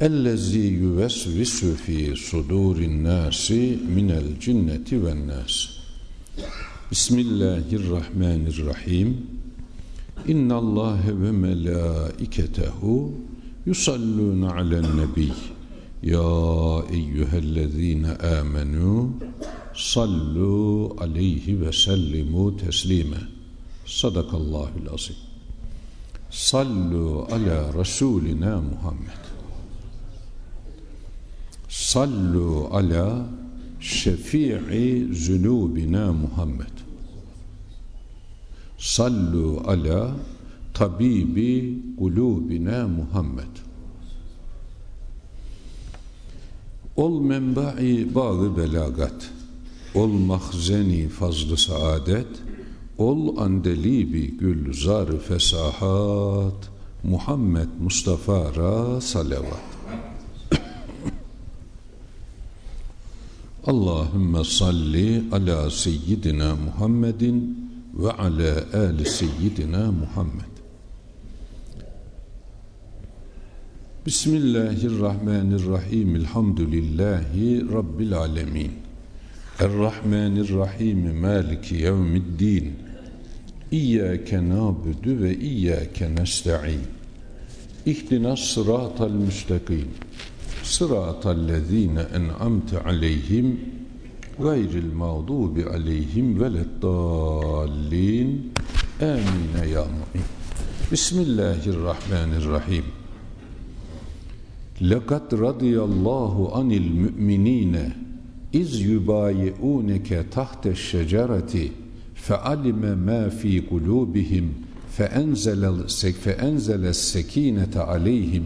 Ellezî yüvesvisu fî sudûrin nâsi minel cinneti ven nâs. Bismillahirrahmanirrahim. İnnallâhe ve melâiketehu yusallûne alen nebiyy. Ya eyyühellezîne âmenû sallu aleyhi ve sellimu teslime. Sadakallahul azim. Sallu ala Resulina Muhammed. Sallu ala şefii zunubina Muhammed. Sallu ala tabibi kulubina Muhammed. Ol menba'i bağı belagat. Ol mahzeni fazlı saadet. Ol andelibi gülzar fesahat. Muhammed Mustafa'ra salavat. Allahümme salli ala seyyidina Muhammedin ve ala ali seyyidina Muhammed. Bismillahirrahmanirrahim. Elhamdülillahi Rabbil alemin. Errahmanirrahim. Maliki yevmiddin. İyyâke nâbudu ve iyyâke nesta'in. İhdinas sıratal müstakim. Sıratallezîne en'amte aleyhim gayril mağdubi aleyhim veleddallin. Amin ya mu'in. Bismillahirrahmanirrahim. لَقَدْ رَضِيَ اللّٰهُ عَنِ الْمُؤْمِنِينَ اِذْ يُبَايِعُونَكَ تَحْتَ الشَّجَرَةِ فَعَلِمَ مَا فِي قُلُوبِهِمْ فَأَنْزَلَ, فَأَنْزَلَ السَّك۪ينَةَ عَلَيْهِمْ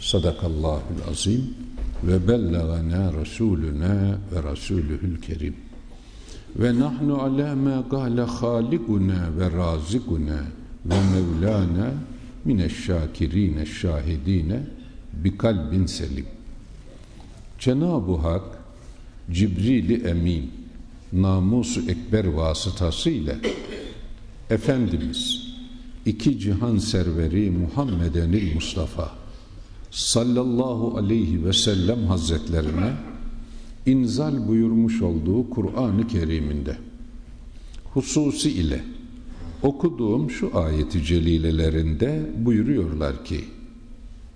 Sadakallahul azim ve bellagana rasuluna ve rasuluhul kerim. Ve nahnu ala ma gale halikuna ve razikuna ve mevlana mineşşakirine şahidine bi kalbin selim. Cenab-ı Hak Cibril-i Emin namus ekber vasıtasıyla Efendimiz iki cihan serveri Muhammeden Mustafa sallallahu aleyhi ve sellem hazretlerine inzal buyurmuş olduğu Kur'an-ı Kerim'inde hususi ile okuduğum şu ayeti celilelerinde buyuruyorlar ki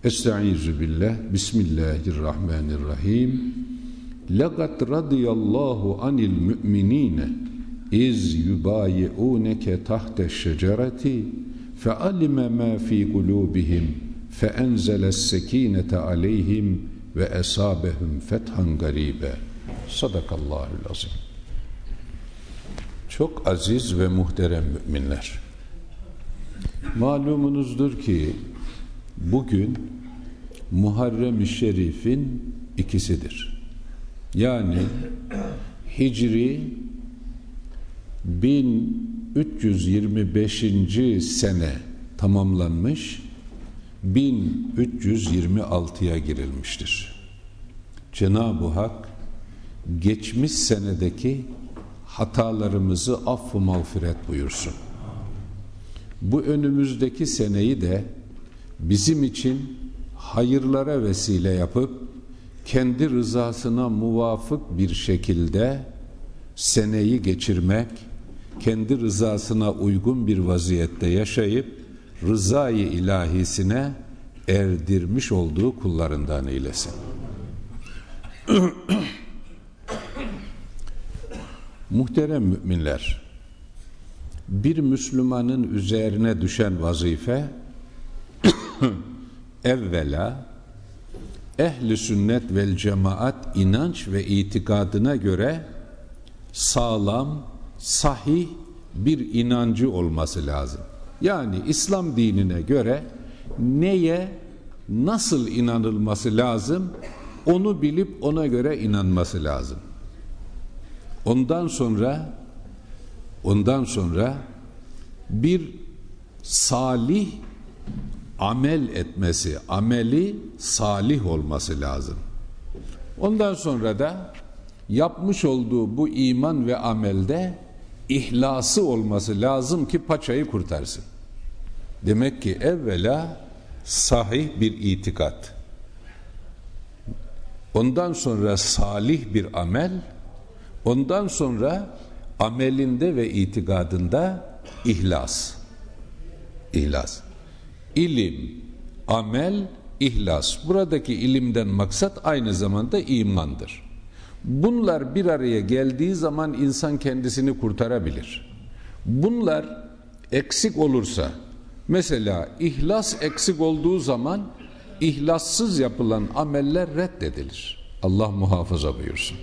Estaizu billah. Bismillahirrahmanirrahim. Laqad radiyallahu anil mu'minine iz yubayi'uneke tahte şecereti fealime ma fi kulubihim sekinete aleyhim ve esabehum fethan garibe. Sadakallahul azim. Çok aziz ve muhterem müminler. Malumunuzdur ki bugün Muharrem-i Şerif'in ikisidir. Yani Hicri 1325. sene tamamlanmış 1326'ya girilmiştir. Cenab-ı Hak geçmiş senedeki hatalarımızı affı mağfiret buyursun. Bu önümüzdeki seneyi de bizim için hayırlara vesile yapıp kendi rızasına muvafık bir şekilde seneyi geçirmek, kendi rızasına uygun bir vaziyette yaşayıp rızayı ilahisine erdirmiş olduğu kullarından eylesin. Muhterem müminler, bir Müslümanın üzerine düşen vazife evvela ehli sünnet vel cemaat inanç ve itikadına göre sağlam, sahih bir inancı olması lazım. Yani İslam dinine göre neye nasıl inanılması lazım onu bilip ona göre inanması lazım. Ondan sonra ondan sonra bir salih amel etmesi, ameli salih olması lazım. Ondan sonra da yapmış olduğu bu iman ve amelde ihlası olması lazım ki paçayı kurtarsın. Demek ki evvela sahih bir itikat. Ondan sonra salih bir amel, ondan sonra amelinde ve itikadında ihlas. İhlas. İlim, amel, ihlas. Buradaki ilimden maksat aynı zamanda imandır. Bunlar bir araya geldiği zaman insan kendisini kurtarabilir. Bunlar eksik olursa, mesela ihlas eksik olduğu zaman ihlassız yapılan ameller reddedilir. Allah muhafaza buyursun.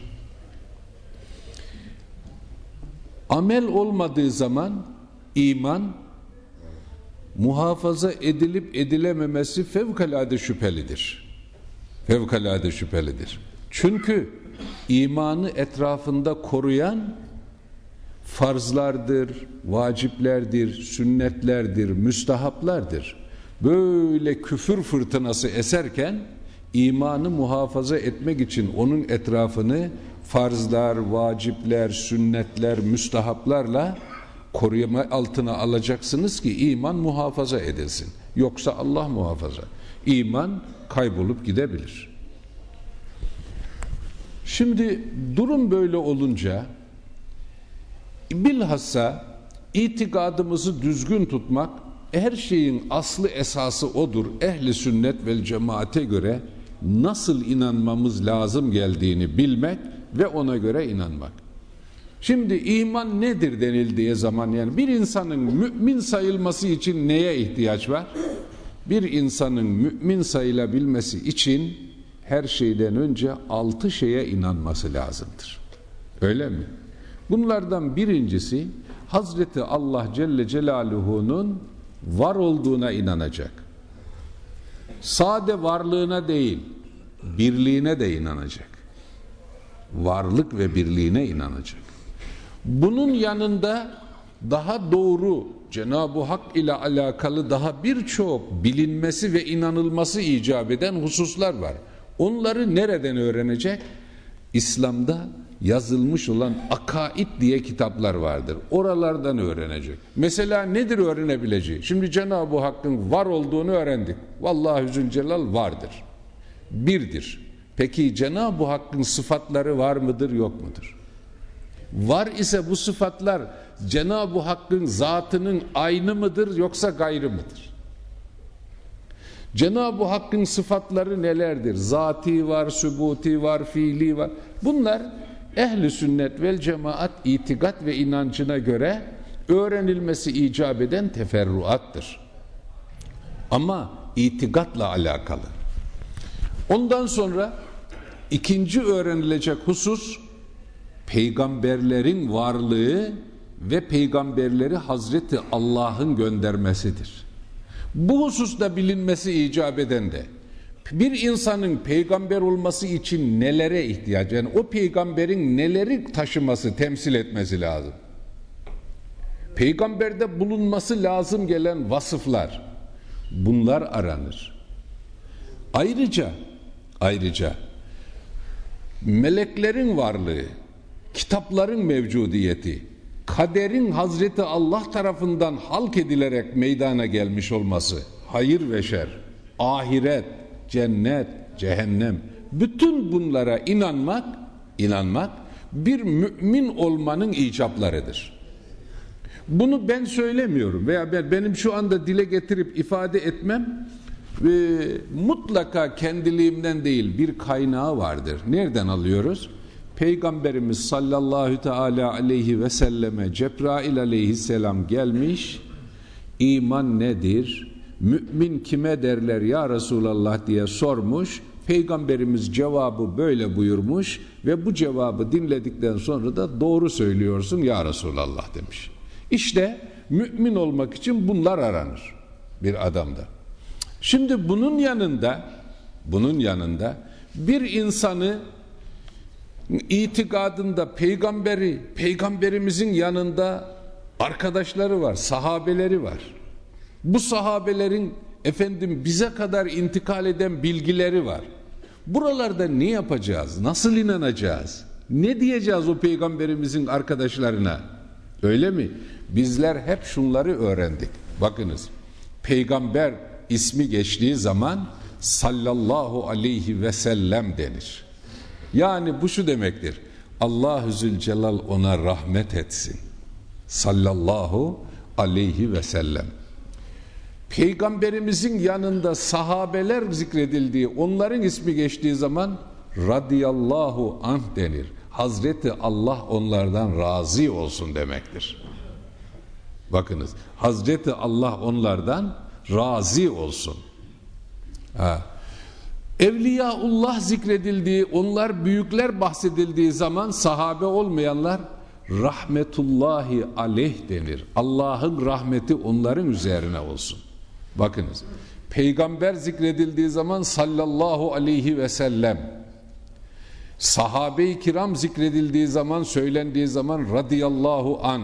Amel olmadığı zaman iman muhafaza edilip edilememesi fevkalade şüphelidir. Fevkalade şüphelidir. Çünkü imanı etrafında koruyan farzlardır, vaciplerdir, sünnetlerdir, müstahaplardır. Böyle küfür fırtınası eserken imanı muhafaza etmek için onun etrafını farzlar, vacipler, sünnetler, müstahaplarla koruma altına alacaksınız ki iman muhafaza edilsin. Yoksa Allah muhafaza. İman kaybolup gidebilir. Şimdi durum böyle olunca bilhassa itikadımızı düzgün tutmak her şeyin aslı esası odur. Ehli sünnet vel cemaate göre nasıl inanmamız lazım geldiğini bilmek ve ona göre inanmak. Şimdi iman nedir denildiği zaman yani bir insanın mümin sayılması için neye ihtiyaç var? Bir insanın mümin sayılabilmesi için her şeyden önce altı şeye inanması lazımdır. Öyle mi? Bunlardan birincisi Hazreti Allah Celle Celaluhu'nun var olduğuna inanacak. Sade varlığına değil, birliğine de inanacak. Varlık ve birliğine inanacak. Bunun yanında daha doğru Cenab-ı Hak ile alakalı daha birçok bilinmesi ve inanılması icap eden hususlar var. Onları nereden öğrenecek? İslam'da yazılmış olan akaid diye kitaplar vardır. Oralardan öğrenecek. Mesela nedir öğrenebileceği? Şimdi Cenab-ı Hakk'ın var olduğunu öğrendik. Vallahi Zülcelal vardır. Birdir. Peki Cenab-ı Hakk'ın sıfatları var mıdır yok mudur? Var ise bu sıfatlar Cenab-ı Hakk'ın zatının aynı mıdır yoksa gayrı mıdır? Cenab-ı Hakk'ın sıfatları nelerdir? Zati var, sübuti var, fiili var. Bunlar ehli sünnet vel cemaat itikat ve inancına göre öğrenilmesi icap eden teferruattır. Ama itikatla alakalı. Ondan sonra ikinci öğrenilecek husus peygamberlerin varlığı ve peygamberleri Hazreti Allah'ın göndermesidir. Bu hususta bilinmesi icap eden de bir insanın peygamber olması için nelere ihtiyaç yani o peygamberin neleri taşıması, temsil etmesi lazım. Peygamberde bulunması lazım gelen vasıflar bunlar aranır. Ayrıca ayrıca meleklerin varlığı, kitapların mevcudiyeti, kaderin Hazreti Allah tarafından halk edilerek meydana gelmiş olması, hayır ve şer, ahiret, cennet, cehennem, bütün bunlara inanmak, inanmak bir mümin olmanın icaplarıdır. Bunu ben söylemiyorum veya ben benim şu anda dile getirip ifade etmem Ve mutlaka kendiliğimden değil bir kaynağı vardır. Nereden alıyoruz? Peygamberimiz sallallahu teala aleyhi ve selleme Cebrail aleyhisselam gelmiş. İman nedir? Mümin kime derler ya Resulallah diye sormuş. Peygamberimiz cevabı böyle buyurmuş ve bu cevabı dinledikten sonra da doğru söylüyorsun ya Resulallah demiş. İşte mümin olmak için bunlar aranır bir adamda. Şimdi bunun yanında bunun yanında bir insanı itikadında peygamberi, peygamberimizin yanında arkadaşları var, sahabeleri var. Bu sahabelerin efendim bize kadar intikal eden bilgileri var. Buralarda ne yapacağız? Nasıl inanacağız? Ne diyeceğiz o peygamberimizin arkadaşlarına? Öyle mi? Bizler hep şunları öğrendik. Bakınız. Peygamber ismi geçtiği zaman sallallahu aleyhi ve sellem denir. Yani bu şu demektir. Allahü Zülcelal ona rahmet etsin. Sallallahu aleyhi ve sellem. Peygamberimizin yanında sahabeler zikredildiği, onların ismi geçtiği zaman radıyallahu anh denir. Hazreti Allah onlardan razı olsun demektir. Bakınız, Hazreti Allah onlardan razı olsun. Ha. Evliyaullah zikredildiği, onlar büyükler bahsedildiği zaman sahabe olmayanlar rahmetullahi aleyh denir. Allah'ın rahmeti onların üzerine olsun. Bakınız. Peygamber zikredildiği zaman sallallahu aleyhi ve sellem sahabe-i kiram zikredildiği zaman söylendiği zaman radıyallahu an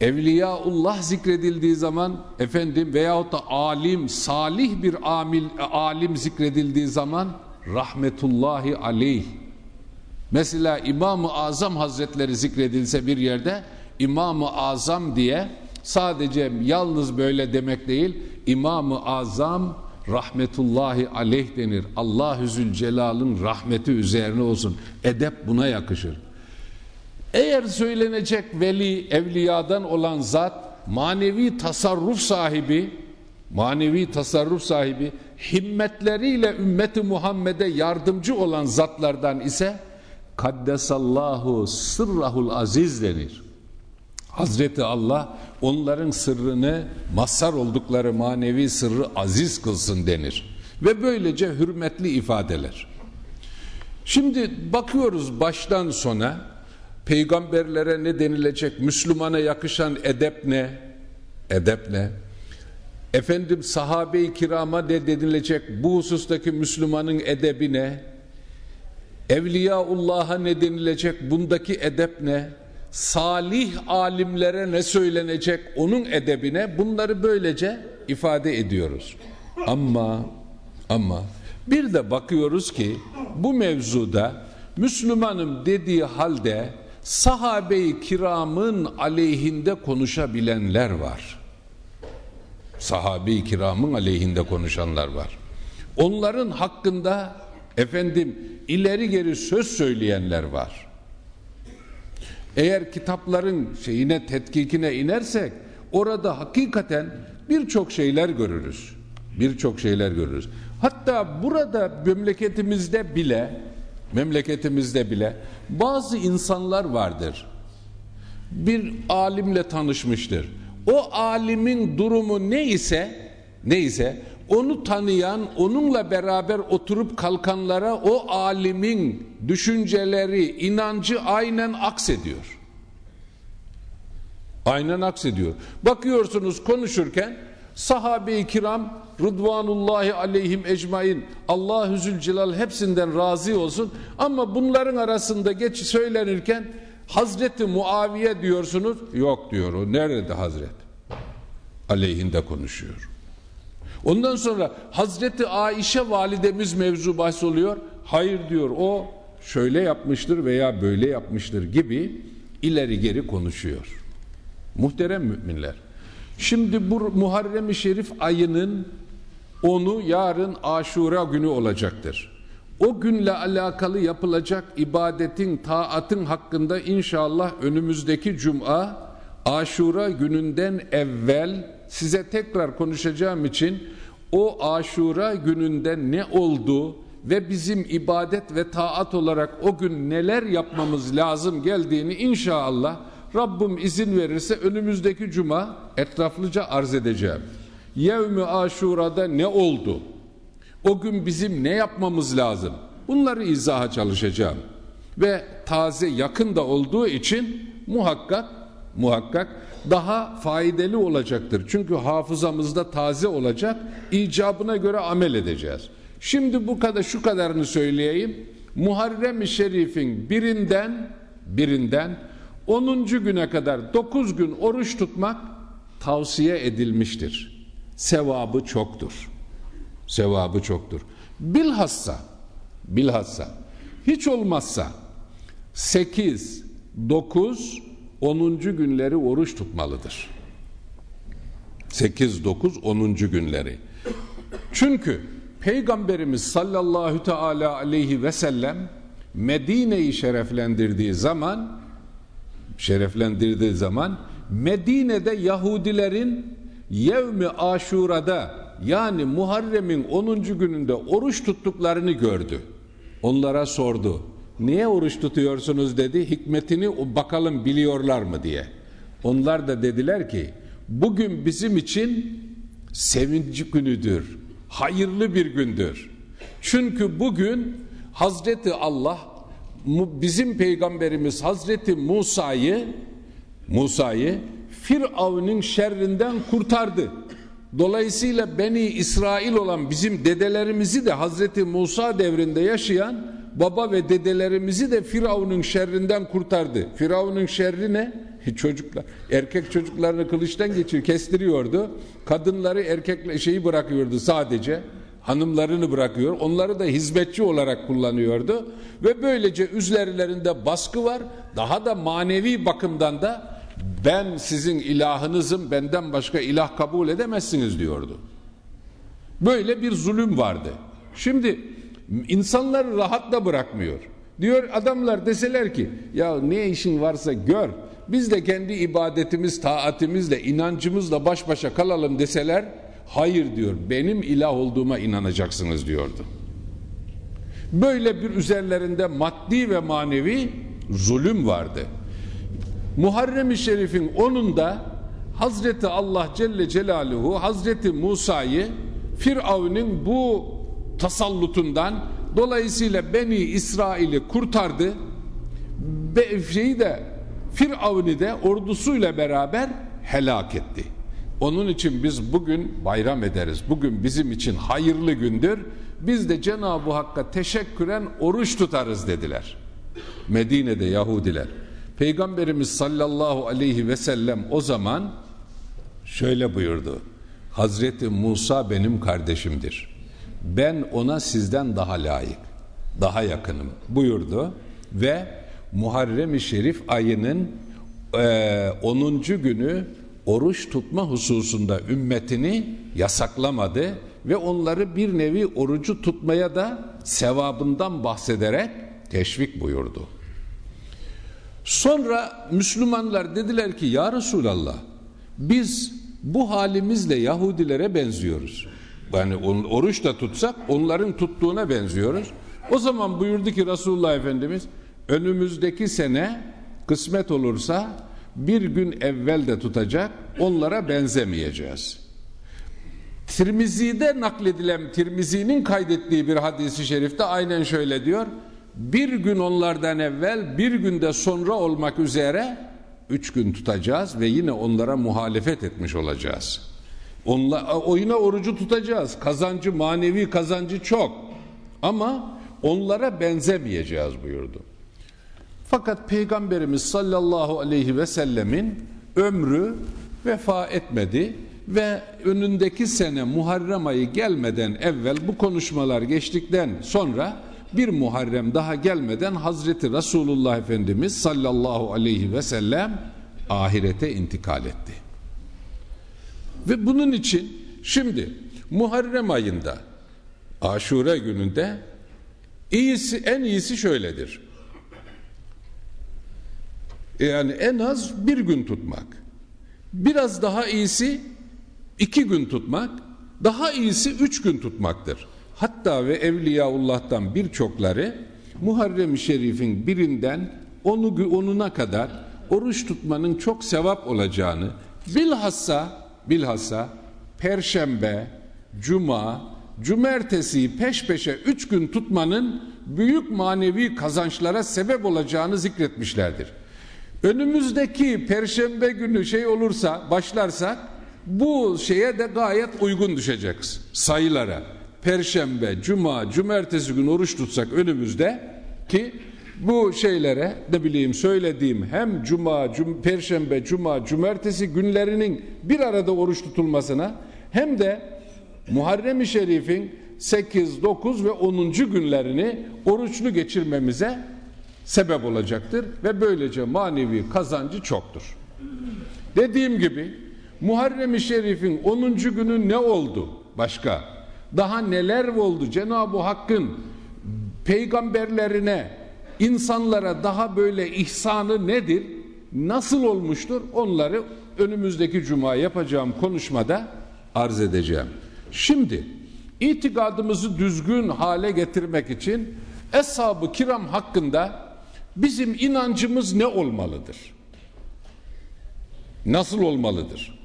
Evliyaullah zikredildiği zaman efendim veyahut da alim, salih bir amil, alim zikredildiği zaman rahmetullahi aleyh. Mesela İmam-ı Azam Hazretleri zikredilse bir yerde İmam-ı Azam diye sadece yalnız böyle demek değil İmam-ı Azam rahmetullahi aleyh denir. Allahü Zülcelal'ın rahmeti üzerine olsun. Edep buna yakışır. Eğer söylenecek veli evliyadan olan zat manevi tasarruf sahibi manevi tasarruf sahibi himmetleriyle ümmeti Muhammed'e yardımcı olan zatlardan ise kaddesallahu sırrahul aziz denir. Hazreti Allah onların sırrını mazhar oldukları manevi sırrı aziz kılsın denir. Ve böylece hürmetli ifadeler. Şimdi bakıyoruz baştan sona peygamberlere ne denilecek? Müslümana yakışan edep ne? Edep ne? Efendim sahabe-i kirama ne denilecek? Bu husustaki Müslümanın edebi ne? Evliyaullah'a ne denilecek? Bundaki edep ne? Salih alimlere ne söylenecek? Onun edebine bunları böylece ifade ediyoruz. Ama ama bir de bakıyoruz ki bu mevzuda Müslümanım dediği halde sahabe-i kiramın aleyhinde konuşabilenler var. Sahabe-i kiramın aleyhinde konuşanlar var. Onların hakkında efendim ileri geri söz söyleyenler var. Eğer kitapların şeyine tetkikine inersek orada hakikaten birçok şeyler görürüz. Birçok şeyler görürüz. Hatta burada memleketimizde bile memleketimizde bile bazı insanlar vardır. Bir alimle tanışmıştır. O alimin durumu neyse neyse onu tanıyan, onunla beraber oturup kalkanlara o alimin düşünceleri, inancı aynen aksediyor. Aynen aksediyor. Bakıyorsunuz konuşurken sahabe-i kiram Rıdvanullahi aleyhim ecmain Allahü Zülcelal hepsinden razı olsun ama bunların arasında geç söylenirken Hazreti Muaviye diyorsunuz yok diyor o nerede Hazret aleyhinde konuşuyor ondan sonra Hazreti Aişe validemiz mevzu bahs oluyor hayır diyor o şöyle yapmıştır veya böyle yapmıştır gibi ileri geri konuşuyor muhterem müminler Şimdi bu Muharrem-i Şerif ayının onu yarın aşura günü olacaktır. O günle alakalı yapılacak ibadetin, taatın hakkında inşallah önümüzdeki cuma aşura gününden evvel size tekrar konuşacağım için o aşura gününde ne oldu ve bizim ibadet ve taat olarak o gün neler yapmamız lazım geldiğini inşallah Rabbim izin verirse önümüzdeki cuma etraflıca arz edeceğim. Yevmi aşurada ne oldu? O gün bizim ne yapmamız lazım? Bunları izaha çalışacağım. Ve taze yakın da olduğu için muhakkak muhakkak daha faydalı olacaktır. Çünkü hafızamızda taze olacak, icabına göre amel edeceğiz. Şimdi bu kadar şu kadarını söyleyeyim. Muharrem-i Şerif'in birinden birinden 10. güne kadar 9 gün oruç tutmak tavsiye edilmiştir. Sevabı çoktur. Sevabı çoktur. Bilhassa bilhassa hiç olmazsa 8, 9, 10. günleri oruç tutmalıdır. 8, 9, 10. günleri. Çünkü Peygamberimiz sallallahu teala aleyhi ve sellem Medine'yi şereflendirdiği zaman şereflendirdiği zaman Medine'de Yahudilerin Yevmi Aşura'da yani Muharrem'in 10. gününde oruç tuttuklarını gördü. Onlara sordu. Niye oruç tutuyorsunuz dedi. Hikmetini bakalım biliyorlar mı diye. Onlar da dediler ki bugün bizim için sevinci günüdür. Hayırlı bir gündür. Çünkü bugün Hazreti Allah bizim peygamberimiz Hazreti Musa'yı Musa'yı Firavun'un şerrinden kurtardı. Dolayısıyla Beni İsrail olan bizim dedelerimizi de Hazreti Musa devrinde yaşayan baba ve dedelerimizi de Firavun'un şerrinden kurtardı. Firavun'un şerri ne? Çocuklar, erkek çocuklarını kılıçtan geçir, kestiriyordu. Kadınları erkekle şeyi bırakıyordu sadece. Hanımlarını bırakıyor. Onları da hizmetçi olarak kullanıyordu. Ve böylece üzerlerinde baskı var. Daha da manevi bakımdan da ben sizin ilahınızım benden başka ilah kabul edemezsiniz diyordu. Böyle bir zulüm vardı. Şimdi insanları rahatla bırakmıyor. Diyor adamlar deseler ki ya ne işin varsa gör biz de kendi ibadetimiz, taatimizle, inancımızla baş başa kalalım deseler hayır diyor benim ilah olduğuma inanacaksınız diyordu. Böyle bir üzerlerinde maddi ve manevi zulüm vardı. Muharrem-i Şerif'in onunda Hazreti Allah Celle Celaluhu Hazreti Musa'yı Firavun'un bu tasallutundan dolayısıyla Beni İsrail'i kurtardı. Şeyi de Firavun'u de ordusuyla beraber helak etti. Onun için biz bugün bayram ederiz. Bugün bizim için hayırlı gündür. Biz de Cenab-ı Hakk'a teşekküren oruç tutarız dediler. Medine'de Yahudiler. Peygamberimiz sallallahu aleyhi ve sellem o zaman şöyle buyurdu. Hazreti Musa benim kardeşimdir. Ben ona sizden daha layık, daha yakınım buyurdu ve Muharrem-i Şerif ayının e, 10. günü oruç tutma hususunda ümmetini yasaklamadı ve onları bir nevi orucu tutmaya da sevabından bahsederek teşvik buyurdu. Sonra Müslümanlar dediler ki ya Resulallah biz bu halimizle Yahudilere benziyoruz. Yani oruç da tutsak onların tuttuğuna benziyoruz. O zaman buyurdu ki Resulullah Efendimiz önümüzdeki sene kısmet olursa bir gün evvel de tutacak onlara benzemeyeceğiz. Tirmizi'de nakledilen Tirmizi'nin kaydettiği bir hadisi şerifte aynen şöyle diyor bir gün onlardan evvel bir günde sonra olmak üzere üç gün tutacağız ve yine onlara muhalefet etmiş olacağız. Onla, o yine orucu tutacağız. Kazancı, manevi kazancı çok. Ama onlara benzemeyeceğiz buyurdu. Fakat Peygamberimiz sallallahu aleyhi ve sellemin ömrü vefa etmedi ve önündeki sene Muharrem ayı gelmeden evvel bu konuşmalar geçtikten sonra bir Muharrem daha gelmeden Hazreti Resulullah Efendimiz sallallahu aleyhi ve sellem ahirete intikal etti. Ve bunun için şimdi Muharrem ayında Aşure gününde iyisi en iyisi şöyledir. Yani en az bir gün tutmak. Biraz daha iyisi iki gün tutmak. daha iyisi üç gün tutmaktır. Hatta ve Evliyaullah'tan birçokları Muharrem-i Şerif'in birinden onu onuna kadar oruç tutmanın çok sevap olacağını bilhassa bilhassa perşembe, cuma, cumartesi peş peşe üç gün tutmanın büyük manevi kazançlara sebep olacağını zikretmişlerdir. Önümüzdeki perşembe günü şey olursa başlarsak bu şeye de gayet uygun düşeceğiz sayılara. Perşembe, cuma, cumartesi gün oruç tutsak önümüzde ki bu şeylere ne bileyim söylediğim hem cuma, cum, perşembe, cuma, cumartesi günlerinin bir arada oruç tutulmasına hem de Muharrem-i Şerif'in 8, 9 ve 10. günlerini oruçlu geçirmemize sebep olacaktır ve böylece manevi kazancı çoktur. Dediğim gibi Muharrem-i Şerif'in 10. günü ne oldu başka? Daha neler oldu? Cenab-ı Hakk'ın peygamberlerine, insanlara daha böyle ihsanı nedir? Nasıl olmuştur? Onları önümüzdeki cuma yapacağım konuşmada arz edeceğim. Şimdi itikadımızı düzgün hale getirmek için Eshab-ı Kiram hakkında bizim inancımız ne olmalıdır? Nasıl olmalıdır?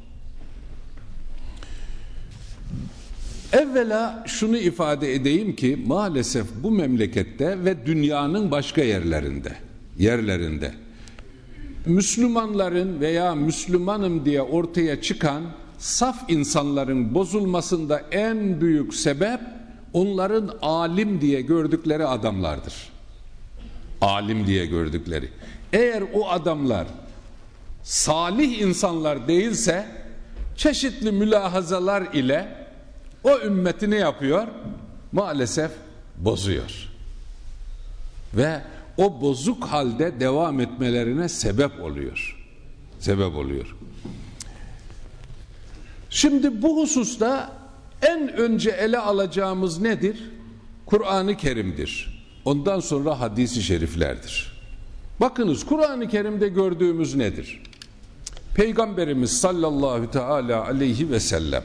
Evvela şunu ifade edeyim ki maalesef bu memlekette ve dünyanın başka yerlerinde yerlerinde Müslümanların veya Müslümanım diye ortaya çıkan saf insanların bozulmasında en büyük sebep onların alim diye gördükleri adamlardır. Alim diye gördükleri. Eğer o adamlar salih insanlar değilse çeşitli mülahazalar ile o ümmeti ne yapıyor? Maalesef bozuyor. Ve o bozuk halde devam etmelerine sebep oluyor. Sebep oluyor. Şimdi bu hususta en önce ele alacağımız nedir? Kur'an-ı Kerim'dir. Ondan sonra hadisi şeriflerdir. Bakınız Kur'an-ı Kerim'de gördüğümüz nedir? Peygamberimiz sallallahu teala aleyhi ve sellem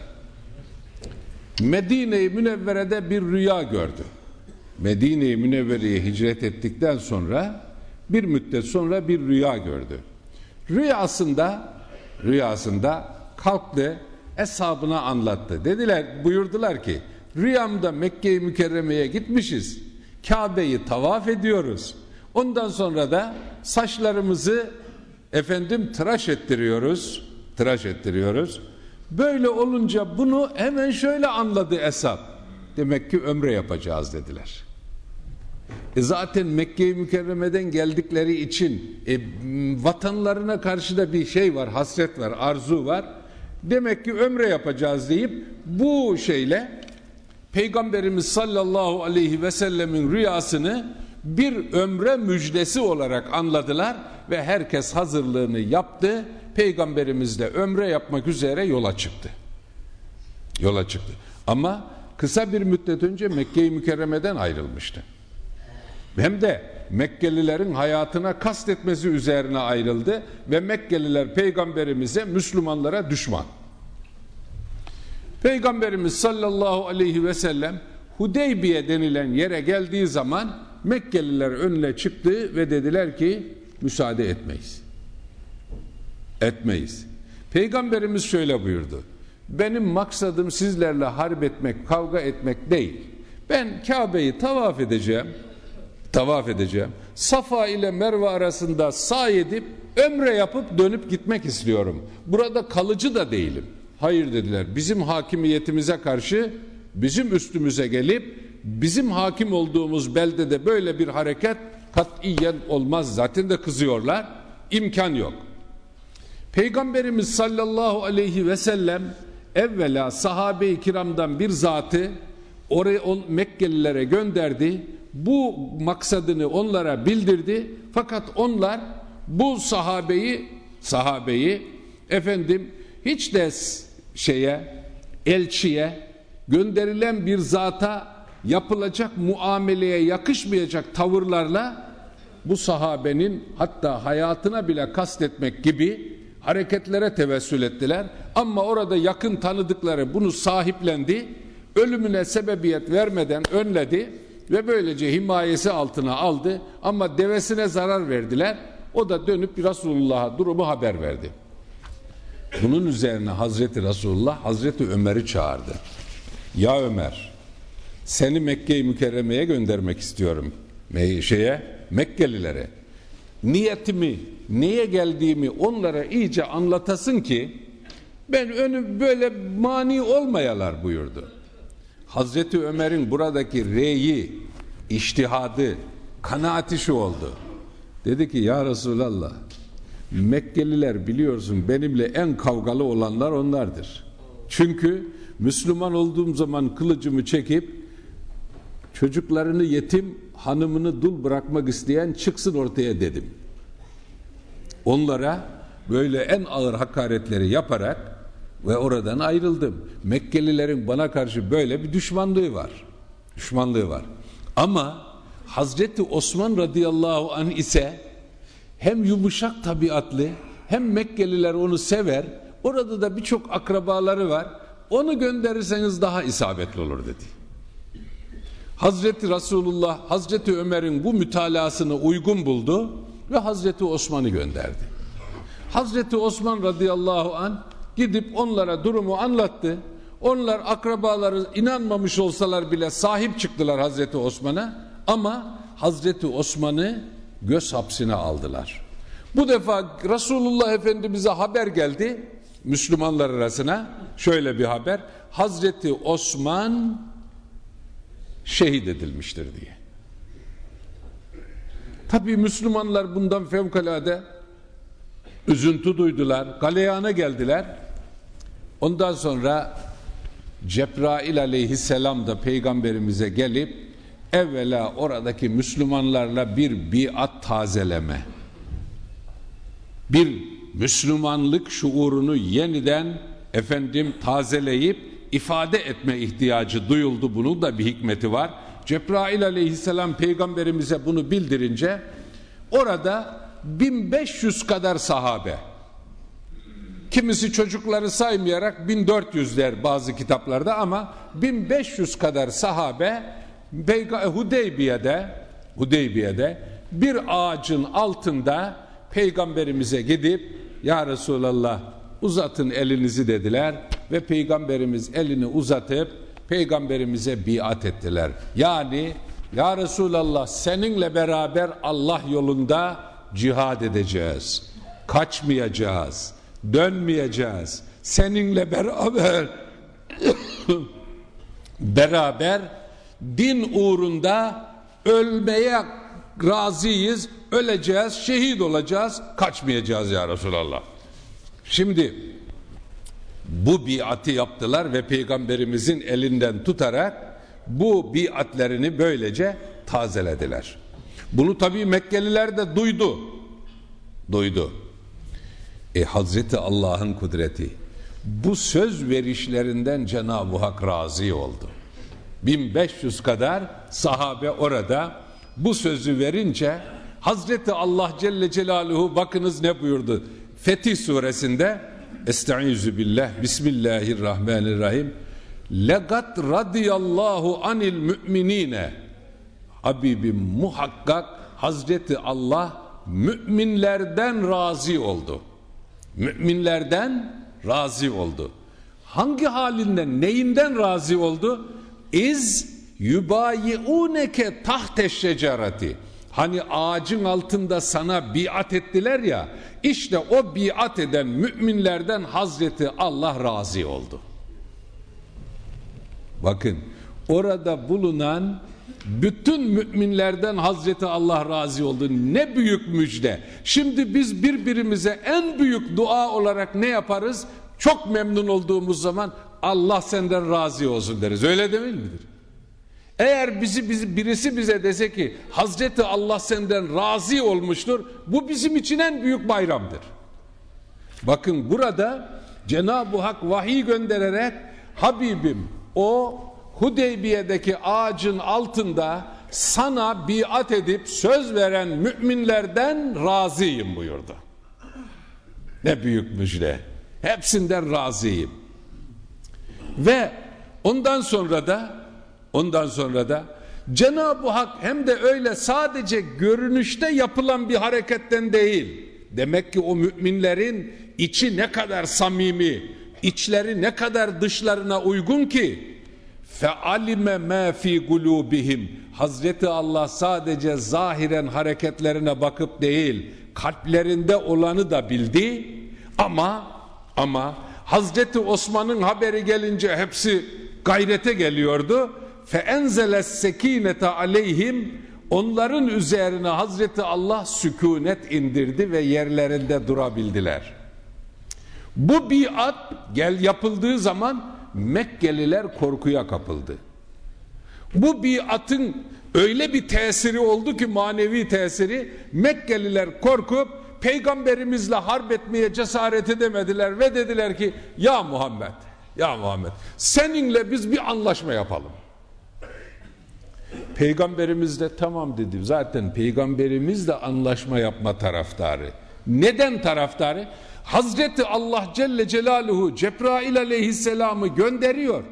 Medine-i Münevvere'de bir rüya gördü. Medine-i Münevvere'ye hicret ettikten sonra bir müddet sonra bir rüya gördü. Rüyasında rüyasında kalktı eshabına anlattı. Dediler buyurdular ki rüyamda Mekke-i Mükerreme'ye gitmişiz. Kabe'yi tavaf ediyoruz. Ondan sonra da saçlarımızı efendim tıraş ettiriyoruz. Tıraş ettiriyoruz. Böyle olunca bunu hemen şöyle anladı Esad. Demek ki ömre yapacağız dediler. E zaten Mekke-i Mükerreme'den geldikleri için e, vatanlarına karşı da bir şey var, hasret var, arzu var. Demek ki ömre yapacağız deyip bu şeyle Peygamberimiz sallallahu aleyhi ve sellemin rüyasını bir ömre müjdesi olarak anladılar ve herkes hazırlığını yaptı Peygamberimiz de ömre yapmak üzere yola çıktı. Yola çıktı. Ama kısa bir müddet önce Mekke-i Mükerreme'den ayrılmıştı. Hem de Mekkelilerin hayatına kastetmesi üzerine ayrıldı ve Mekkeliler peygamberimize Müslümanlara düşman. Peygamberimiz sallallahu aleyhi ve sellem Hudeybiye denilen yere geldiği zaman Mekkeliler önüne çıktı ve dediler ki müsaade etmeyiz etmeyiz. Peygamberimiz şöyle buyurdu. Benim maksadım sizlerle harp etmek, kavga etmek değil. Ben Kabe'yi tavaf edeceğim. Tavaf edeceğim. Safa ile Merve arasında sağ edip ömre yapıp dönüp gitmek istiyorum. Burada kalıcı da değilim. Hayır dediler. Bizim hakimiyetimize karşı bizim üstümüze gelip bizim hakim olduğumuz beldede böyle bir hareket katiyen olmaz. Zaten de kızıyorlar. İmkan yok. Peygamberimiz sallallahu aleyhi ve sellem evvela sahabe-i kiramdan bir zatı oraya Mekkelilere gönderdi. Bu maksadını onlara bildirdi. Fakat onlar bu sahabeyi sahabeyi efendim hiç de şeye elçiye gönderilen bir zata yapılacak muameleye yakışmayacak tavırlarla bu sahabenin hatta hayatına bile kastetmek gibi hareketlere tevessül ettiler. Ama orada yakın tanıdıkları bunu sahiplendi. Ölümüne sebebiyet vermeden önledi ve böylece himayesi altına aldı. Ama devesine zarar verdiler. O da dönüp Resulullah'a durumu haber verdi. Bunun üzerine Hazreti Resulullah Hazreti Ömer'i çağırdı. Ya Ömer seni Mekke-i Mükerreme'ye göndermek istiyorum. Şeye, Mekkelilere. Niyetimi, neye geldiğimi onlara iyice anlatasın ki ben önü böyle mani olmayalar buyurdu. Hazreti Ömer'in buradaki reyi, iştihadı, kanaati şu oldu. Dedi ki ya Resulallah Mekkeliler biliyorsun benimle en kavgalı olanlar onlardır. Çünkü Müslüman olduğum zaman kılıcımı çekip çocuklarını yetim, hanımını dul bırakmak isteyen çıksın ortaya dedim. Onlara böyle en ağır hakaretleri yaparak ve oradan ayrıldım. Mekkelilerin bana karşı böyle bir düşmanlığı var. Düşmanlığı var. Ama Hazreti Osman radıyallahu anh ise hem yumuşak tabiatlı hem Mekkeliler onu sever. Orada da birçok akrabaları var. Onu gönderirseniz daha isabetli olur dedi. Hazreti Resulullah Hazreti Ömer'in bu mütalasını uygun buldu ve Hazreti Osman'ı gönderdi. Hazreti Osman radıyallahu an gidip onlara durumu anlattı. Onlar akrabaları inanmamış olsalar bile sahip çıktılar Hazreti Osman'a ama Hazreti Osman'ı göz hapsine aldılar. Bu defa Resulullah Efendimiz'e haber geldi Müslümanlar arasına şöyle bir haber Hazreti Osman şehit edilmiştir diye. Tabi Müslümanlar bundan fevkalade üzüntü duydular. Galeyana geldiler. Ondan sonra Cebrail aleyhisselam da peygamberimize gelip evvela oradaki Müslümanlarla bir biat tazeleme, bir Müslümanlık şuurunu yeniden efendim tazeleyip ifade etme ihtiyacı duyuldu. Bunun da bir hikmeti var. Cebrail aleyhisselam peygamberimize bunu bildirince orada 1500 kadar sahabe kimisi çocukları saymayarak 1400 der bazı kitaplarda ama 1500 kadar sahabe Hudeybiye'de Hudeybiye'de bir ağacın altında peygamberimize gidip ya Resulallah uzatın elinizi dediler ve peygamberimiz elini uzatıp peygamberimize biat ettiler. Yani ya Resulallah seninle beraber Allah yolunda cihad edeceğiz. Kaçmayacağız. Dönmeyeceğiz. Seninle beraber beraber din uğrunda ölmeye razıyız, öleceğiz, şehit olacağız, kaçmayacağız ya Resulallah. Şimdi bu biatı yaptılar ve peygamberimizin elinden tutarak bu biatlerini böylece tazelediler. Bunu tabi Mekkeliler de duydu. Duydu. E Hazreti Allah'ın kudreti bu söz verişlerinden Cenab-ı Hak razı oldu. 1500 kadar sahabe orada bu sözü verince Hazreti Allah Celle Celaluhu bakınız ne buyurdu. Fetih suresinde Estaizu billah Bismillahirrahmanirrahim Legat radiyallahu anil müminine Habibim muhakkak Hazreti Allah müminlerden razı oldu. Müminlerden razı oldu. Hangi halinden, neyinden razı oldu? İz yubayiuneke tahte şecereti. Hani ağacın altında sana biat ettiler ya, işte o biat eden müminlerden Hazreti Allah razı oldu. Bakın orada bulunan bütün müminlerden Hazreti Allah razı oldu. Ne büyük müjde. Şimdi biz birbirimize en büyük dua olarak ne yaparız? Çok memnun olduğumuz zaman Allah senden razı olsun deriz. Öyle değil midir? Eğer bizi, bizi birisi bize dese ki Hazreti Allah senden razı olmuştur. Bu bizim için en büyük bayramdır. Bakın burada Cenab-ı Hak vahiy göndererek Habibim o Hudeybiye'deki ağacın altında sana biat edip söz veren müminlerden razıyım buyurdu. Ne büyük müjde. Hepsinden razıyım. Ve ondan sonra da ondan sonra da Cenab-ı Hak hem de öyle sadece görünüşte yapılan bir hareketten değil. Demek ki o müminlerin içi ne kadar samimi, içleri ne kadar dışlarına uygun ki fealime ma fi kulubihim Hazreti Allah sadece zahiren hareketlerine bakıp değil kalplerinde olanı da bildi ama ama Hazreti Osman'ın haberi gelince hepsi gayrete geliyordu fe enzeles sekinete aleyhim onların üzerine Hazreti Allah sükunet indirdi ve yerlerinde durabildiler. Bu biat gel yapıldığı zaman Mekkeliler korkuya kapıldı. Bu biatın öyle bir tesiri oldu ki manevi tesiri Mekkeliler korkup peygamberimizle harp etmeye cesaret edemediler ve dediler ki ya Muhammed ya Muhammed seninle biz bir anlaşma yapalım. Peygamberimiz de tamam dedi. Zaten peygamberimiz de anlaşma yapma taraftarı. Neden taraftarı? Hazreti Allah Celle Celaluhu Cebrail aleyhisselamı gönderiyor.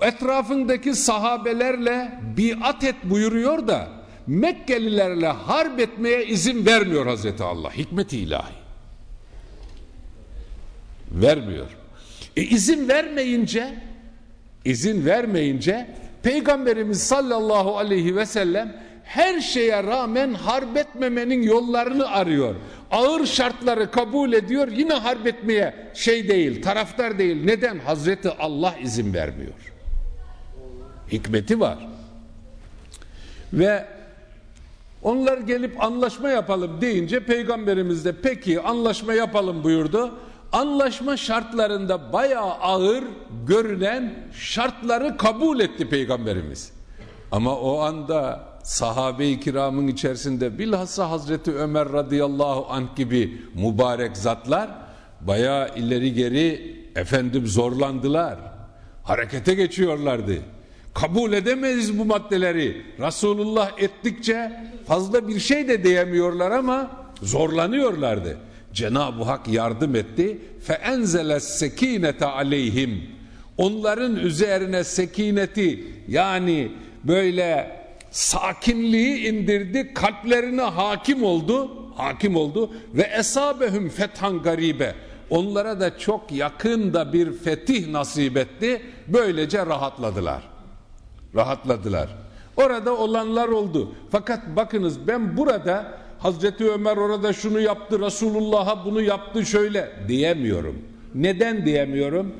Etrafındaki sahabelerle biat et buyuruyor da Mekkelilerle harp etmeye izin vermiyor Hazreti Allah. Hikmeti ilahi. Vermiyor. E izin vermeyince izin vermeyince Peygamberimiz sallallahu aleyhi ve sellem her şeye rağmen harp etmemenin yollarını arıyor. Ağır şartları kabul ediyor yine harp etmeye şey değil taraftar değil. Neden? Hazreti Allah izin vermiyor. Hikmeti var. Ve onlar gelip anlaşma yapalım deyince peygamberimiz de peki anlaşma yapalım buyurdu. Anlaşma şartlarında bayağı ağır görünen şartları kabul etti peygamberimiz. Ama o anda sahabe-i kiramın içerisinde bilhassa Hazreti Ömer radıyallahu anh gibi mübarek zatlar bayağı ileri geri efendim zorlandılar. Harekete geçiyorlardı. Kabul edemeyiz bu maddeleri. Resulullah ettikçe fazla bir şey de diyemiyorlar ama zorlanıyorlardı. Cenab-ı Hak yardım etti. Fe enzeles sekinete aleyhim. Onların üzerine sekineti yani böyle sakinliği indirdi, kalplerine hakim oldu, hakim oldu ve esabehum fethan garibe. Onlara da çok yakında bir fetih nasip etti. Böylece rahatladılar. Rahatladılar. Orada olanlar oldu. Fakat bakınız ben burada Hazreti Ömer orada şunu yaptı, Resulullah'a bunu yaptı şöyle diyemiyorum. Neden diyemiyorum?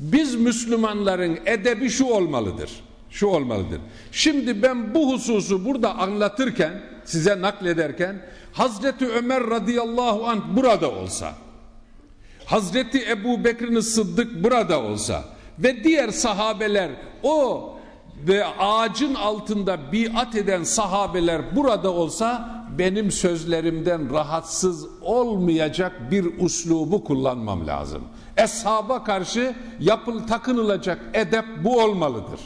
Biz Müslümanların edebi şu olmalıdır. Şu olmalıdır. Şimdi ben bu hususu burada anlatırken, size naklederken Hazreti Ömer radıyallahu anh burada olsa, Hazreti Ebu Bekir'in Sıddık burada olsa ve diğer sahabeler o ve ağacın altında biat eden sahabeler burada olsa benim sözlerimden rahatsız olmayacak bir uslubu kullanmam lazım. Eshaba karşı yapıl takınılacak edep bu olmalıdır.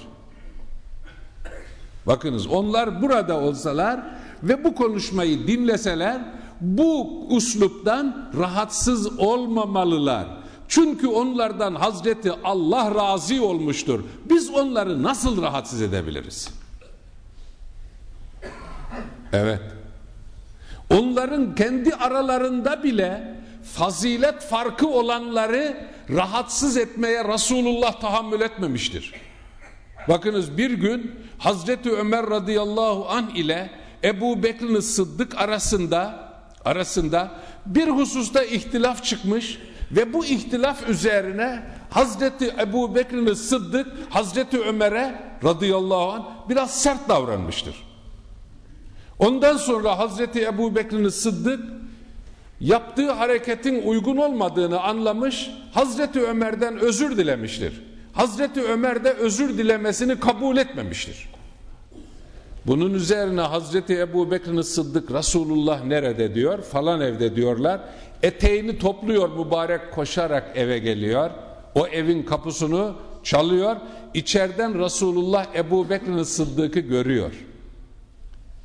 Bakınız onlar burada olsalar ve bu konuşmayı dinleseler bu usluptan rahatsız olmamalılar. Çünkü onlardan Hazreti Allah razı olmuştur. Biz onları nasıl rahatsız edebiliriz? Evet. Onların kendi aralarında bile fazilet farkı olanları rahatsız etmeye Resulullah tahammül etmemiştir. Bakınız bir gün Hazreti Ömer radıyallahu anh ile Ebu Bekir'in Sıddık arasında arasında bir hususta ihtilaf çıkmış ve bu ihtilaf üzerine Hazreti Ebu Bekir'in Sıddık Hazreti Ömer'e radıyallahu anh biraz sert davranmıştır. Ondan sonra Hazreti Ebu Bekir'in Sıddık yaptığı hareketin uygun olmadığını anlamış Hazreti Ömer'den özür dilemiştir. Hazreti Ömer de özür dilemesini kabul etmemiştir. Bunun üzerine Hazreti Ebu Bekir'in Sıddık Resulullah nerede diyor falan evde diyorlar. Eteğini topluyor mübarek koşarak eve geliyor. O evin kapısını çalıyor. İçeriden Resulullah Ebu Bekir'in Sıddık'ı görüyor.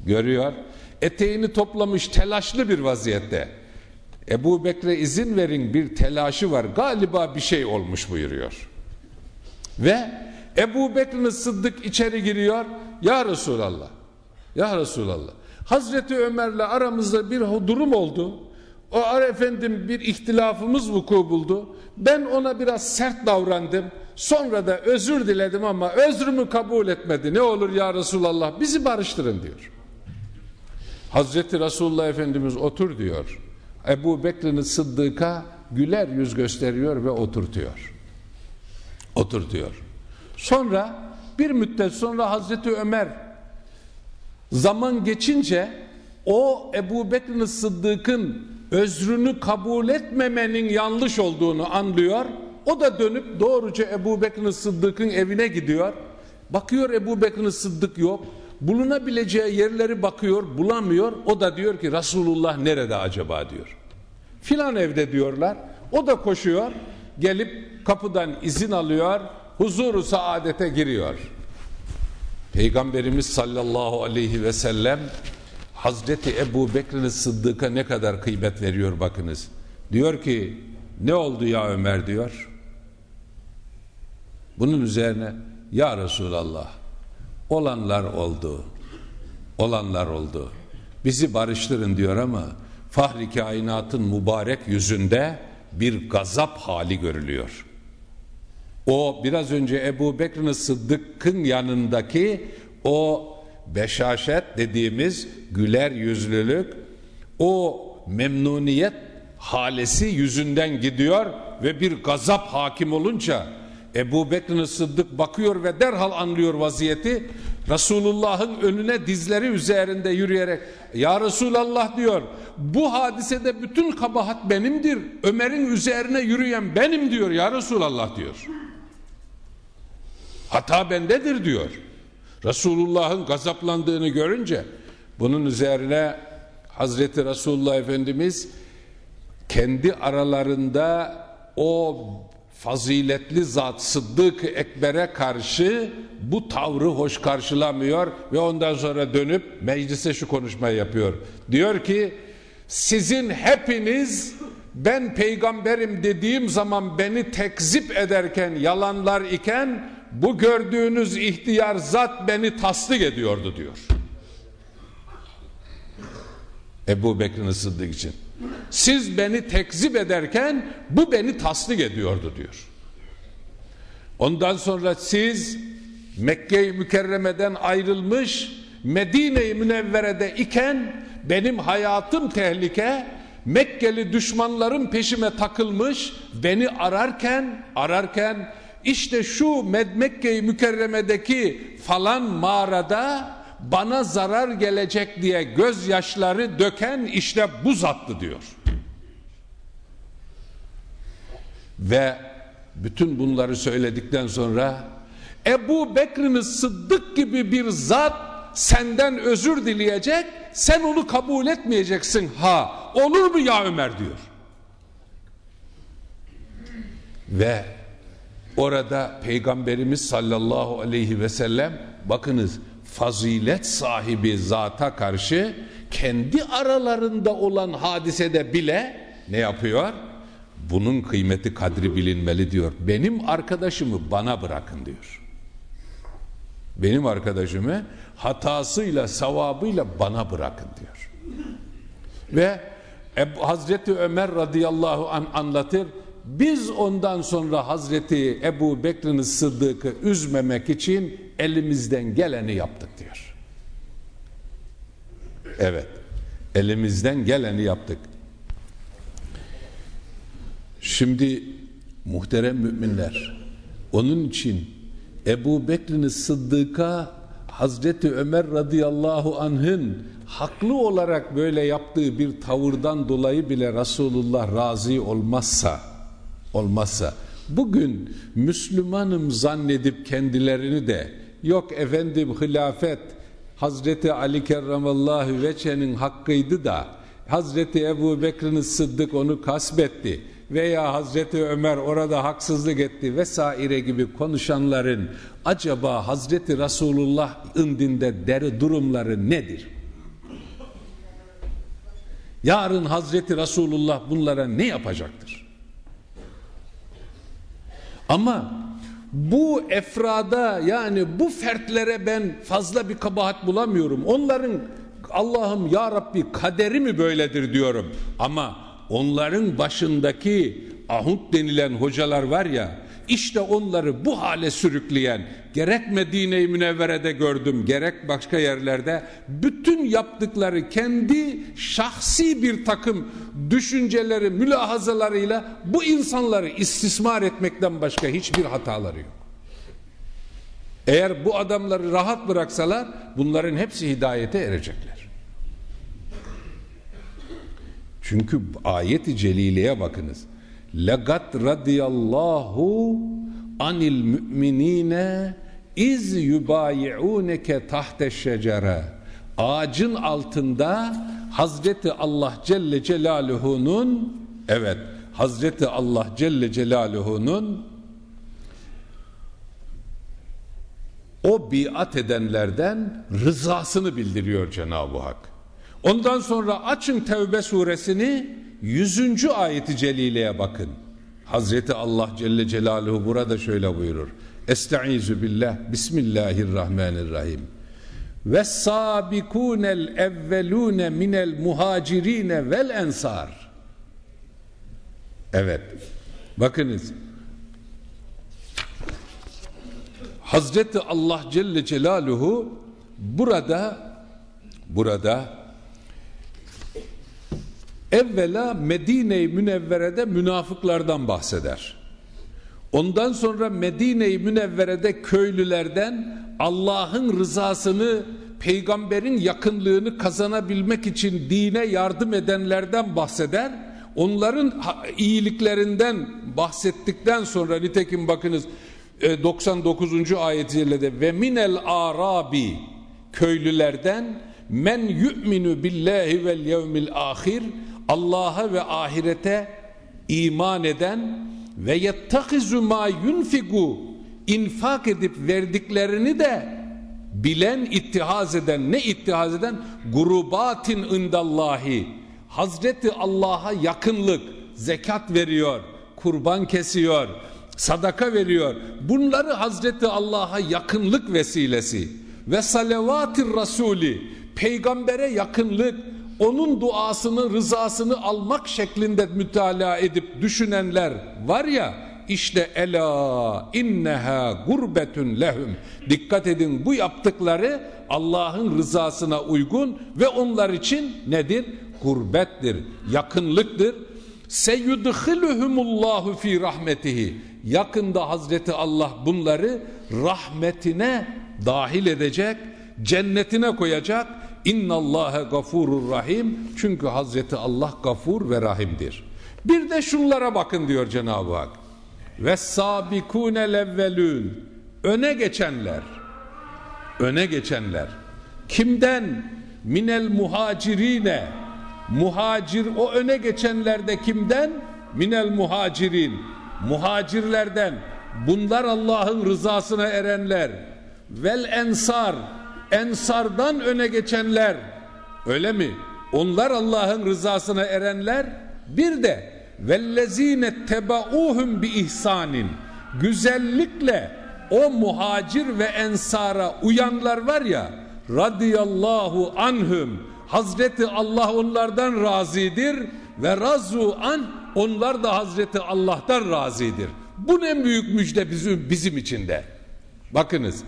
Görüyor. Eteğini toplamış telaşlı bir vaziyette. Ebu Bekir'e izin verin bir telaşı var galiba bir şey olmuş buyuruyor. Ve Ebu Bekir'in Sıddık içeri giriyor ya Resulallah ya Resulallah Hazreti Ömer'le aramızda bir durum oldu. O ara efendim bir ihtilafımız vuku buldu. Ben ona biraz sert davrandım. Sonra da özür diledim ama özrümü kabul etmedi. Ne olur ya Resulallah bizi barıştırın diyor. Hazreti Resulullah Efendimiz otur diyor. Ebu Bekir'in Sıddık'a güler yüz gösteriyor ve oturtuyor. Oturtuyor. Sonra bir müddet sonra Hazreti Ömer zaman geçince o Ebu Bekir'in Sıddık'ın özrünü kabul etmemenin yanlış olduğunu anlıyor. O da dönüp doğruca Ebu Bekir'in Sıddık'ın evine gidiyor. Bakıyor Ebu Bekir'in Sıddık yok. Bulunabileceği yerleri bakıyor, bulamıyor. O da diyor ki Resulullah nerede acaba diyor. Filan evde diyorlar. O da koşuyor. Gelip kapıdan izin alıyor. Huzuru saadete giriyor. Peygamberimiz sallallahu aleyhi ve sellem Hazreti Ebu Bekir'in Sıddık'a ne kadar kıymet veriyor bakınız. Diyor ki ne oldu ya Ömer diyor. Bunun üzerine ya Resulallah olanlar oldu. Olanlar oldu. Bizi barıştırın diyor ama Fahri kainatın mübarek yüzünde bir gazap hali görülüyor. O biraz önce Ebu Bekir'in Sıddık'ın yanındaki o beşaşet dediğimiz güler yüzlülük o memnuniyet halesi yüzünden gidiyor ve bir gazap hakim olunca Ebu Bekir'in Sıddık bakıyor ve derhal anlıyor vaziyeti. Resulullah'ın önüne dizleri üzerinde yürüyerek Ya Resulallah diyor bu hadisede bütün kabahat benimdir. Ömer'in üzerine yürüyen benim diyor ya Resulallah diyor. Hata bendedir diyor. Resulullah'ın gazaplandığını görünce bunun üzerine Hazreti Resulullah Efendimiz kendi aralarında o faziletli zat Sıddık Ekber'e karşı bu tavrı hoş karşılamıyor ve ondan sonra dönüp meclise şu konuşmayı yapıyor. Diyor ki sizin hepiniz ben peygamberim dediğim zaman beni tekzip ederken yalanlar iken bu gördüğünüz ihtiyar zat beni tasdik ediyordu diyor. Ebu Bekir'in Sıddık için. Siz beni tekzip ederken bu beni tasdik ediyordu diyor. Ondan sonra siz Mekke-i Mükerreme'den ayrılmış Medine-i Münevvere'de iken benim hayatım tehlike Mekkeli düşmanlarım peşime takılmış beni ararken ararken işte şu Mekke-i Mükerreme'deki falan mağarada bana zarar gelecek diye gözyaşları döken işte bu zattı diyor. Ve bütün bunları söyledikten sonra Ebu Bekir'in Sıddık gibi bir zat senden özür dileyecek sen onu kabul etmeyeceksin ha olur mu ya Ömer diyor. Ve orada Peygamberimiz sallallahu aleyhi ve sellem bakınız fazilet sahibi zata karşı kendi aralarında olan hadisede bile ne yapıyor? Bunun kıymeti kadri bilinmeli diyor. Benim arkadaşımı bana bırakın diyor. Benim arkadaşımı hatasıyla sevabıyla bana bırakın diyor. Ve Hazreti Ömer radıyallahu an anlatır. Biz ondan sonra Hazreti Ebu Bekir'in Sıddık'ı üzmemek için elimizden geleni yaptık diyor. Evet. Elimizden geleni yaptık. Şimdi muhterem müminler onun için Ebu Bekir'in Sıddık'a Hazreti Ömer radıyallahu anh'ın haklı olarak böyle yaptığı bir tavırdan dolayı bile Resulullah razı olmazsa olmazsa bugün Müslümanım zannedip kendilerini de yok efendim hilafet Hazreti Ali kerramallahu veçenin hakkıydı da Hazreti Ebu Bekir'in Sıddık onu kasbetti veya Hazreti Ömer orada haksızlık etti vesaire gibi konuşanların acaba Hazreti Resulullah indinde deri durumları nedir? Yarın Hazreti Resulullah bunlara ne yapacaktır? Ama bu efrada yani bu fertlere ben fazla bir kabahat bulamıyorum. Onların Allah'ım ya Rabbi kaderi mi böyledir diyorum. Ama onların başındaki ahut denilen hocalar var ya işte onları bu hale sürükleyen gerek Medine-i Münevvere'de gördüm gerek başka yerlerde bütün yaptıkları kendi şahsi bir takım düşünceleri mülahazalarıyla bu insanları istismar etmekten başka hiçbir hataları yok. Eğer bu adamları rahat bıraksalar bunların hepsi hidayete erecekler. Çünkü ayet-i celileye bakınız. Lagat radiyallahu anil müminine iz yubayi'uneke tahte şecere. Ağacın altında Hazreti Allah Celle Celaluhu'nun evet Hazreti Allah Celle Celaluhu'nun o biat edenlerden rızasını bildiriyor Cenab-ı Hak. Ondan sonra açın Tevbe suresini 100. ayeti celileye bakın. Hazreti Allah Celle Celaluhu burada şöyle buyurur. Estaizu billah Bismillahirrahmanirrahim. Ve sabikunel evvelune minel muhacirine vel ensar. Evet. Bakınız. Hazreti Allah Celle Celaluhu burada burada evvela Medine-i Münevvere'de münafıklardan bahseder. Ondan sonra Medine-i Münevvere'de köylülerden Allah'ın rızasını, peygamberin yakınlığını kazanabilmek için dine yardım edenlerden bahseder. Onların iyiliklerinden bahsettikten sonra nitekim bakınız 99. ayetiyle de ve minel arabi köylülerden men yu'minu billahi vel yevmil ahir Allah'a ve ahirete iman eden ve yettakizu ma yunfigu infak edip verdiklerini de bilen ittihaz eden ne ittihaz eden? Gurubatin indallahi. Hazreti Allah'a yakınlık zekat veriyor kurban kesiyor sadaka veriyor. Bunları Hazreti Allah'a yakınlık vesilesi ve salavatir rasuli peygambere yakınlık onun duasını, rızasını almak şeklinde mütalaa edip düşünenler var ya işte ela inneha gurbetun lehum. Dikkat edin bu yaptıkları Allah'ın rızasına uygun ve onlar için nedir? Gurbettir, yakınlıktır. Seyyudkhiluhumullahu fi rahmetihi. Yakında Hazreti Allah bunları rahmetine dahil edecek, cennetine koyacak İnna Allahe gafurur rahim. Çünkü Hazreti Allah gafur ve rahimdir. Bir de şunlara bakın diyor Cenab-ı Hak. Ve sabikune levvelün. Öne geçenler. Öne geçenler. Kimden? Minel muhacirine. Muhacir o öne geçenlerde kimden? Minel muhacirin. Muhacirlerden. Bunlar Allah'ın rızasına erenler. Vel ensar ensardan öne geçenler öyle mi? Onlar Allah'ın rızasına erenler bir de vellezine tebauhum bi ihsanin güzellikle o muhacir ve ensara uyanlar var ya radıyallahu anhum Hazreti Allah onlardan razidir ve razu an onlar da Hazreti Allah'tan razidir. Bu ne büyük müjde bizim, bizim için de. Bakınız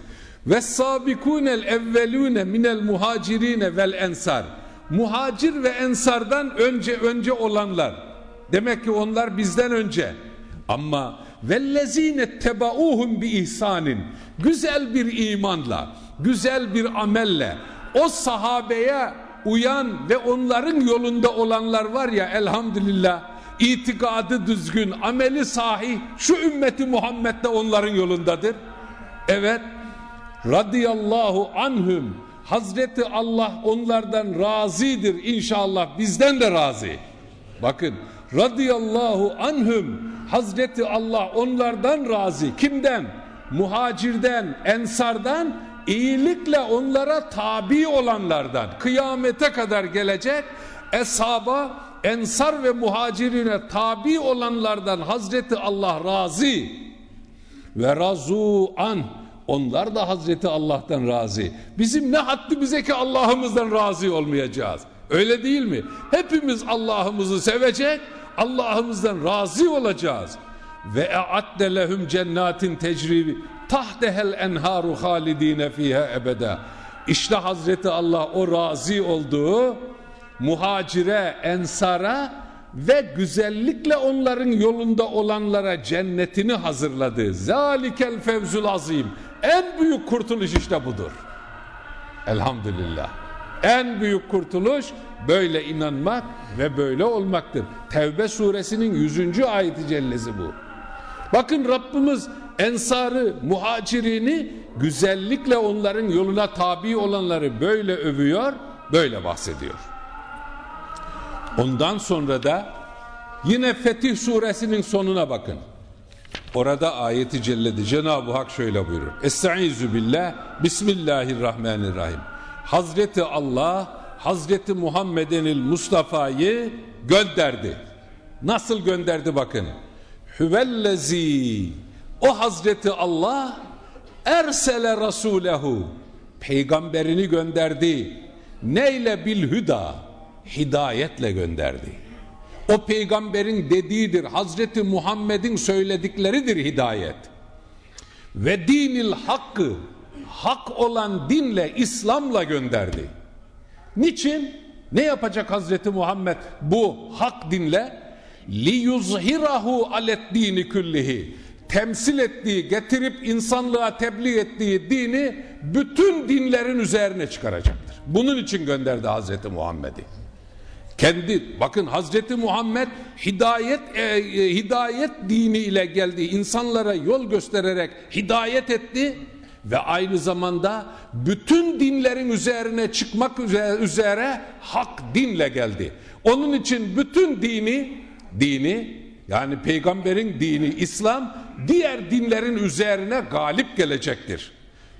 ve sabikunel evvelune minel muhacirine vel ensar. Muhacir ve ensardan önce önce olanlar. Demek ki onlar bizden önce. Ama vellezine tebauhum bi ihsanin. Güzel bir imanla, güzel bir amelle o sahabeye uyan ve onların yolunda olanlar var ya elhamdülillah itikadı düzgün, ameli sahih şu ümmeti Muhammed de onların yolundadır. Evet radıyallahu anhum Hazreti Allah onlardan razidir inşallah bizden de razı. Bakın radıyallahu anhum Hazreti Allah onlardan razı. Kimden? Muhacirden, ensardan, iyilikle onlara tabi olanlardan. Kıyamete kadar gelecek eshaba, ensar ve muhacirine tabi olanlardan Hazreti Allah razı ve razu an onlar da Hazreti Allah'tan razı. Bizim ne haddimize ki Allah'ımızdan razı olmayacağız. Öyle değil mi? Hepimiz Allah'ımızı sevecek, Allah'ımızdan razı olacağız. Ve e'adde lehum cennatin tecribi tahtehel enharu halidine fiha ebeda. İşte Hazreti Allah o razı olduğu muhacire, ensara ve güzellikle onların yolunda olanlara cennetini hazırladı. Zalikel fevzul azim. En büyük kurtuluş işte budur. Elhamdülillah. En büyük kurtuluş böyle inanmak ve böyle olmaktır. Tevbe suresinin 100. ayeti cellesi bu. Bakın Rabbimiz ensarı, muhacirini güzellikle onların yoluna tabi olanları böyle övüyor, böyle bahsediyor. Ondan sonra da yine Fetih suresinin sonuna bakın. Orada ayeti celledi. Cenab-ı Hak şöyle buyurur. Estaizu billah, Bismillahirrahmanirrahim. Hazreti Allah, Hazreti Muhammed'in Mustafa'yı gönderdi. Nasıl gönderdi bakın. Hüvellezi o Hazreti Allah ersele rasulehu peygamberini gönderdi. Neyle bil hüda hidayetle gönderdi. O peygamberin dediğidir. Hazreti Muhammed'in söyledikleridir hidayet. Ve dinil hakkı hak olan dinle İslam'la gönderdi. Niçin? Ne yapacak Hazreti Muhammed bu hak dinle? Li yuzhirahu alet dini küllihi. Temsil ettiği, getirip insanlığa tebliğ ettiği dini bütün dinlerin üzerine çıkaracaktır. Bunun için gönderdi Hazreti Muhammed'i. Kendi bakın Hazreti Muhammed hidayet e, e, hidayet dini ile geldi. insanlara yol göstererek hidayet etti ve aynı zamanda bütün dinlerin üzerine çıkmak üzere, üzere hak dinle geldi. Onun için bütün dini dini yani peygamberin dini İslam diğer dinlerin üzerine galip gelecektir.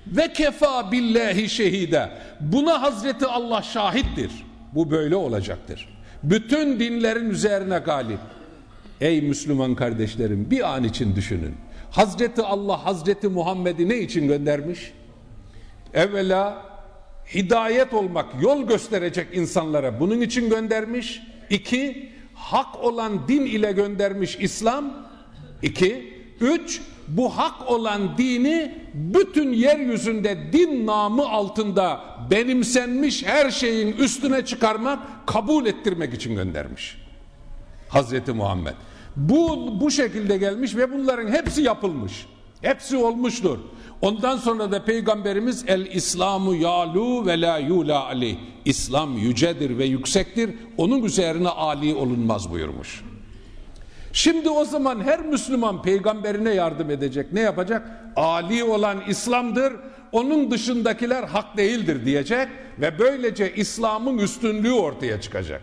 Ve kefa billahi şehide. Buna Hazreti Allah şahittir. Bu böyle olacaktır. Bütün dinlerin üzerine galip. Ey Müslüman kardeşlerim bir an için düşünün. Hazreti Allah Hazreti Muhammed'i ne için göndermiş? Evvela hidayet olmak, yol gösterecek insanlara bunun için göndermiş. İki, hak olan din ile göndermiş İslam. İki, üç, bu hak olan dini bütün yeryüzünde din namı altında benimsenmiş her şeyin üstüne çıkarmak, kabul ettirmek için göndermiş. Hazreti Muhammed. Bu, bu şekilde gelmiş ve bunların hepsi yapılmış. Hepsi olmuştur. Ondan sonra da Peygamberimiz el İslamu yalu ve la yula aleyh. İslam yücedir ve yüksektir. Onun üzerine ali olunmaz buyurmuş. Şimdi o zaman her Müslüman peygamberine yardım edecek. Ne yapacak? Ali olan İslam'dır. Onun dışındakiler hak değildir diyecek ve böylece İslam'ın üstünlüğü ortaya çıkacak.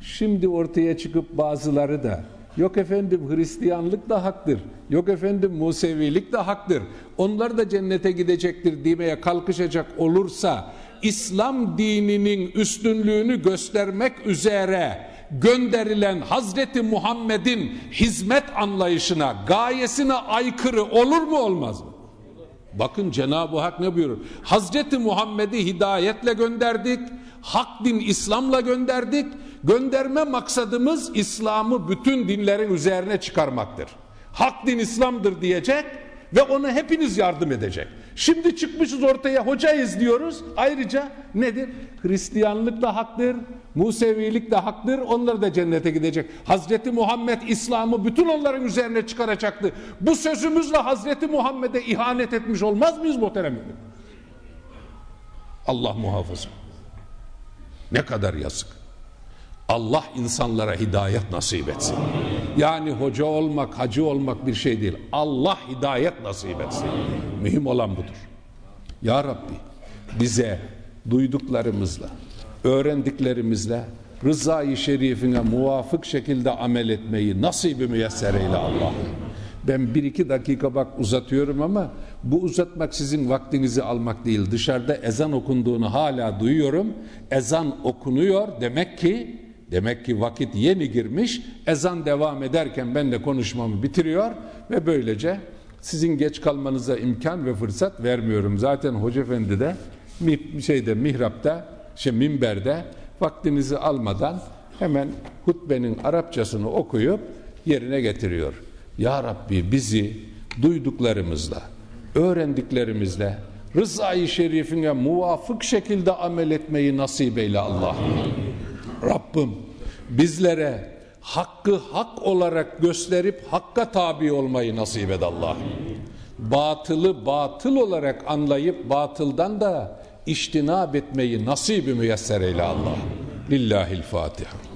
Şimdi ortaya çıkıp bazıları da yok efendim Hristiyanlık da haktır. Yok efendim Musevilik de haktır. Onlar da cennete gidecektir demeye kalkışacak olursa İslam dininin üstünlüğünü göstermek üzere gönderilen Hazreti Muhammed'in hizmet anlayışına, gayesine aykırı olur mu olmaz mı? Bakın Cenab-ı Hak ne buyurur? Hazreti Muhammed'i hidayetle gönderdik, hak din İslam'la gönderdik. Gönderme maksadımız İslam'ı bütün dinlerin üzerine çıkarmaktır. Hak din İslam'dır diyecek ve ona hepiniz yardım edecek. Şimdi çıkmışız ortaya hocayız diyoruz. Ayrıca nedir? Hristiyanlık da haktır, Musevilik de haktır. Onlar da cennete gidecek. Hazreti Muhammed İslam'ı bütün onların üzerine çıkaracaktı. Bu sözümüzle Hazreti Muhammed'e ihanet etmiş olmaz mıyız muhterem Allah muhafaza. Ne kadar yazık. Allah insanlara hidayet nasip etsin. Yani hoca olmak, hacı olmak bir şey değil. Allah hidayet nasip etsin. Mühim olan budur. Ya Rabbi bize duyduklarımızla, öğrendiklerimizle rızayı şerifine muvafık şekilde amel etmeyi nasip-i müyesser eyle Allah'ım. Ben bir iki dakika bak uzatıyorum ama bu uzatmak sizin vaktinizi almak değil. Dışarıda ezan okunduğunu hala duyuyorum. Ezan okunuyor demek ki demek ki vakit yeni girmiş. Ezan devam ederken ben de konuşmamı bitiriyor ve böylece sizin geç kalmanıza imkan ve fırsat vermiyorum. Zaten Hoca Efendi de şeyde mihrapta, şey minberde vaktinizi almadan hemen hutbenin Arapçasını okuyup yerine getiriyor. Ya Rabbi bizi duyduklarımızla, öğrendiklerimizle rızayı şerifine muvafık şekilde amel etmeyi nasip eyle Allah. Rabbim bizlere hakkı hak olarak gösterip hakka tabi olmayı nasip et Allah. Batılı batıl olarak anlayıp batıldan da iştinab etmeyi nasip-i müyesser eyle Allah. Lillahil Fatiha.